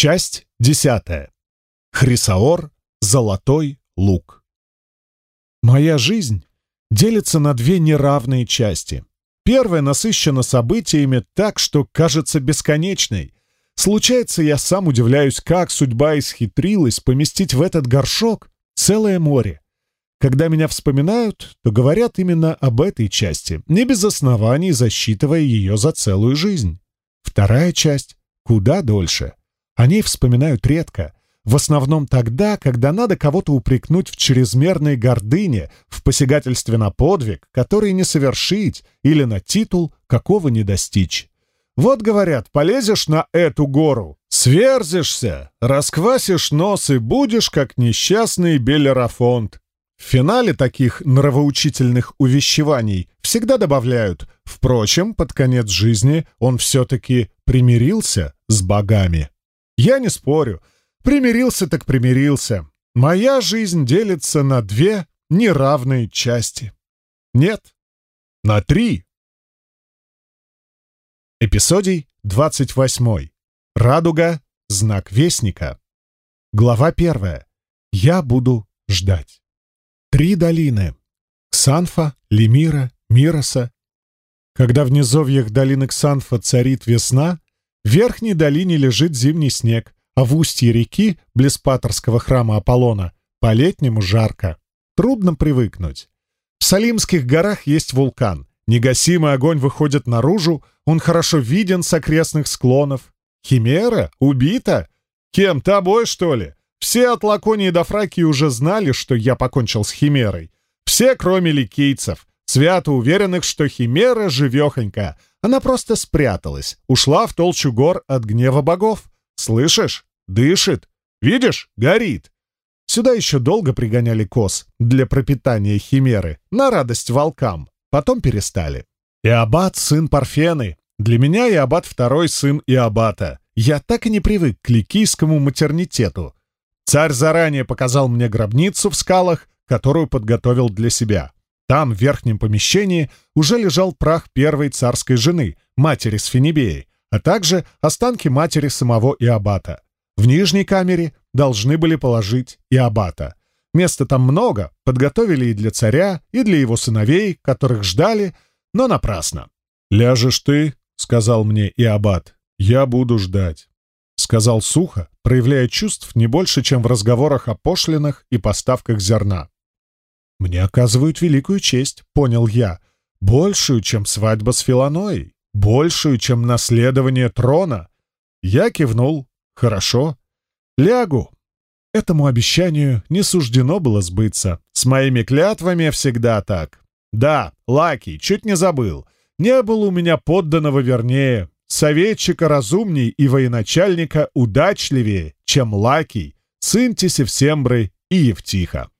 Часть десятая. Хрисаор, Золотой лук. Моя жизнь делится на две неравные части. Первая насыщена событиями так, что кажется бесконечной. Случается, я сам удивляюсь, как судьба исхитрилась поместить в этот горшок целое море. Когда меня вспоминают, то говорят именно об этой части, не без оснований засчитывая ее за целую жизнь. Вторая часть куда дольше. О ней вспоминают редко, в основном тогда, когда надо кого-то упрекнуть в чрезмерной гордыне, в посягательстве на подвиг, который не совершить, или на титул, какого не достичь. Вот, говорят, полезешь на эту гору, сверзишься, расквасишь нос и будешь, как несчастный Белерафонт. В финале таких нравоучительных увещеваний всегда добавляют «Впрочем, под конец жизни он все-таки примирился с богами». Я не спорю. Примирился так примирился. Моя жизнь делится на две неравные части. Нет, на три. Эпизодий 28. Радуга. Знак Вестника. Глава первая. Я буду ждать. Три долины. Ксанфа, Лемира, Мироса. Когда в низовьях долины Ксанфа царит весна, в верхней долине лежит зимний снег, а в устье реки, близ Паторского храма Аполлона, по-летнему жарко. Трудно привыкнуть. В Салимских горах есть вулкан. Негасимый огонь выходит наружу, он хорошо виден с окрестных склонов. Химера? Убита? Кем, тобой, что ли? Все от Лаконии до Фракии уже знали, что я покончил с Химерой. Все, кроме ликейцев, свято уверенных, что Химера живехонька, она просто спряталась, ушла в толщу гор от гнева богов. Слышишь? Дышит. Видишь? Горит. Сюда еще долго пригоняли коз для пропитания химеры, на радость волкам. Потом перестали. Иабат — сын Парфены. Для меня Иабат — второй сын Иабата. Я так и не привык к ликийскому матернитету. Царь заранее показал мне гробницу в скалах, которую подготовил для себя. Там, в верхнем помещении, уже лежал прах первой царской жены, матери Сфинибеи, а также останки матери самого Иабата. В нижней камере должны были положить Иабата. Места там много, подготовили и для царя, и для его сыновей, которых ждали, но напрасно. «Ляжешь ты», — сказал мне Иабат, — «я буду ждать», — сказал сухо, проявляя чувств не больше, чем в разговорах о пошлинах и поставках зерна. Мне оказывают великую честь, понял я, большую, чем свадьба с Филаноей, большую, чем наследование трона. Я кивнул. Хорошо. Лягу. Этому обещанию не суждено было сбыться. С моими клятвами всегда так. Да, Лаки, чуть не забыл. Не было у меня подданного вернее, советчика разумней и военачальника удачливее, чем Лакий, сын Тесевсембры и Евтиха.